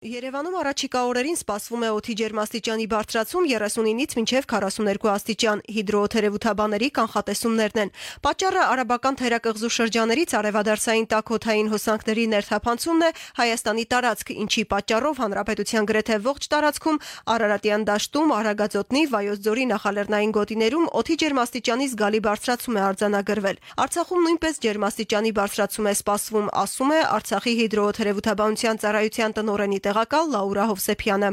Երևանում առաջիկա օրերին սպասվում է օդի ջերմաստիճանի բարձրացում 39-ից մինչև 42 աստիճան։ Հիդրոթերևութաբաների կանխատեսումներն են։ Պատճառը արաբական թերակղզու շրջաներից արևադարձային տաքոթային հոսանքների ներթափանցումն է Հայաստանի տարածք, ինչի պատճառով հանրապետության գրեթե ողջ տարածքում Արարատյան դաշտում, Արագածոտնի, Վայոց ձորի նախալեռնային գոտիներում օդի ջերմաստիճանի զգալի բարձրացում է արձանագրվել։ Արցախում նույնպես ջերմաստիճանի բարձրացում է սպասվում, ասում է Արցախի հիդրոթերևութաբանության ծառայության տնօրենի տեղակալ Լաուրա Հովսեփյանը։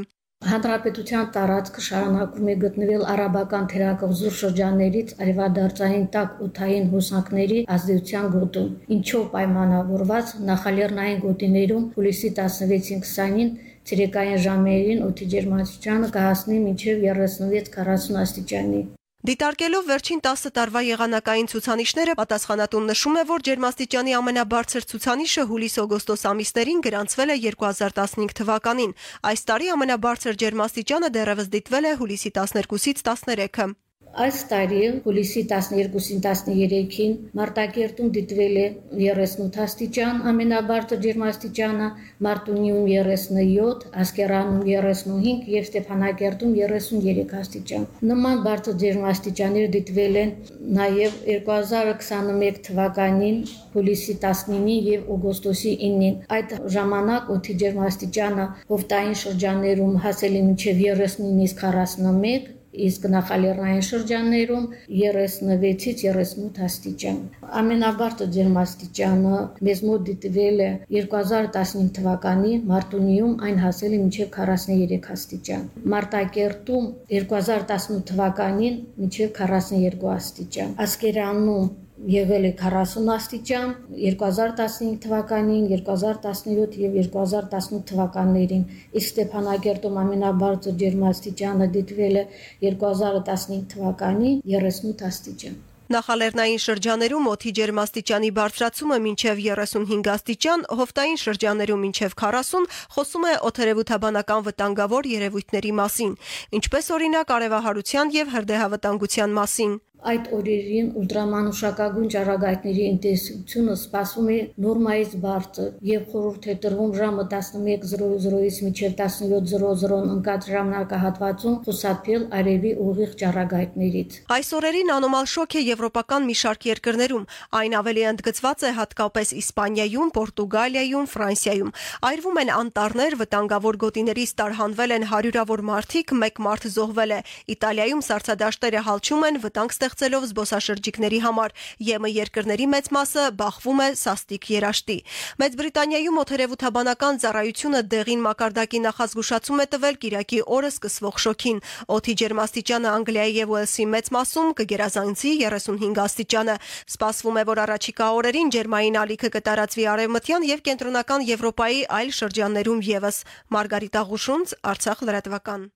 Հանրապետության տարածքը շարունակում է գտնվել արաբական թերակղզու շրջաններից արևադարձային տակ օդային հոսանքների ազդեցության գոտում, ինչով պայմանավորված նախալեռնային գոտիներում հուլիսի 16-ին 20-ին ցերեկային ժամերին օդի ջերմաստիճանը կհասնի մինչև 36-40 աստիճանի։ Դիտարկելով վերջին 10 տարվա եղանակային ցուցանիշները, պատասխանատուն նշում է, որ ջերմաստիճանի ամենաբարձր ցուցանիշը հուլիս-օգոստոս ամիսներին գրանցվել է 2015 թվականին։ Այս տարի ամենաբարձր ջերմաստիճանը դեռևս դիտվել է հուլիսի 12-ից 13-ը։ Այս տարի հուլիսի 12-ին 13-ին Մարտակերտում դիտվել է 38 աստիճան ամենաբարձր ջերմաստիճանը, Մարտունիում 37, Ասկերանում 35 եւ Ստեփանակերտում 33 աստիճան։ Նման բարձր ջերմաստիճաններ դիտվել են նաեւ 2021 թվականին հուլիսի 19-ին եւ օգոստոսի 9-ին։ Այդ ժամանակ օդի ջերմաստիճանը հովտային շրջաններում հասել է մինչև 39-ից 41 իսկ նախալեռնային շրջաններում 36-ից 38 աստիճան։ Ամենաբարձր ջերմաստիճանը մեզ մոտ դիտվել է 2015 թվականի մարտունիում, այն հասել է մինչև 43 աստիճան։ Մարտակերտում 2018 թվականին մինչև 42 աստիճան։ Ասկերանում եղել է 40 աստիճան 2015 թվականին, 2017 եւ 2018 թվականներին։ Իսկ Ստեփանագերտում ամենաբարձր ջերմաստիճանը դիտվել է 2015 թվականին 38 աստիճան։ Նախալեռնային շրջաներում օդի ջերմաստիճանի բարձրացումը մինչև 35 աստիճան, հովտային շրջաներում մինչև 40 խոսում է օթերևութաբանական վտանգավոր երևույթների մասին, ինչպես օրինակ արևահարության եւ հրդեհավտանգության մասին։ Այդ օրերին ուլտրամանուշակագույն ճառագայթների ինտենսիվությունը սպասվում է նորմայից բարձր եւ խորհուրդ է տրվում ժամը 11:00-ից մինչեւ 17:00 ընկած ժամանակահատվածում խուսափել արևի ուղիղ ճառագայթներից։ Այս օրերին անոմալ շոկ է եվրոպական մի շարք երկրներում։ Այն ավելի ընդգծված է հատկապես Իսպանիայում, Պորտուգալիայում, Ֆրանսիայում։ Այրվում են անտառներ, վտանգավոր գոտիներից տարհանվել են հարյուրավոր մարդիկ, մեկ մարդ զոհվել է։ Իտալիայում սառցադաշտերը հալչում են վտանգ ստեղծելով զբոսաշրջիկների համար։ ԵՄ երկրների մեծ մասը բախվում է սաստիկ երաշտի։ Մեծ Բրիտանիայում օթերևութաբանական ծառայությունը դեղին մակարդակի նախազգուշացում է տվել Կիրակի օրը սկսվող շոքին։ Օդի ջերմաստիճանը Անգլիայի եւ Ուելսի մեծ մասում կգերազանցի 35 աստիճանը։ Սպասվում է, որ առաջիկա օրերին ջերմային ալիքը կտարածվի արևմտյան եւ կենտրոնական Եվրոպայի այլ շրջաններում եւս։ Մարգարիտա Ղուշունց, Արցախ լրատվական։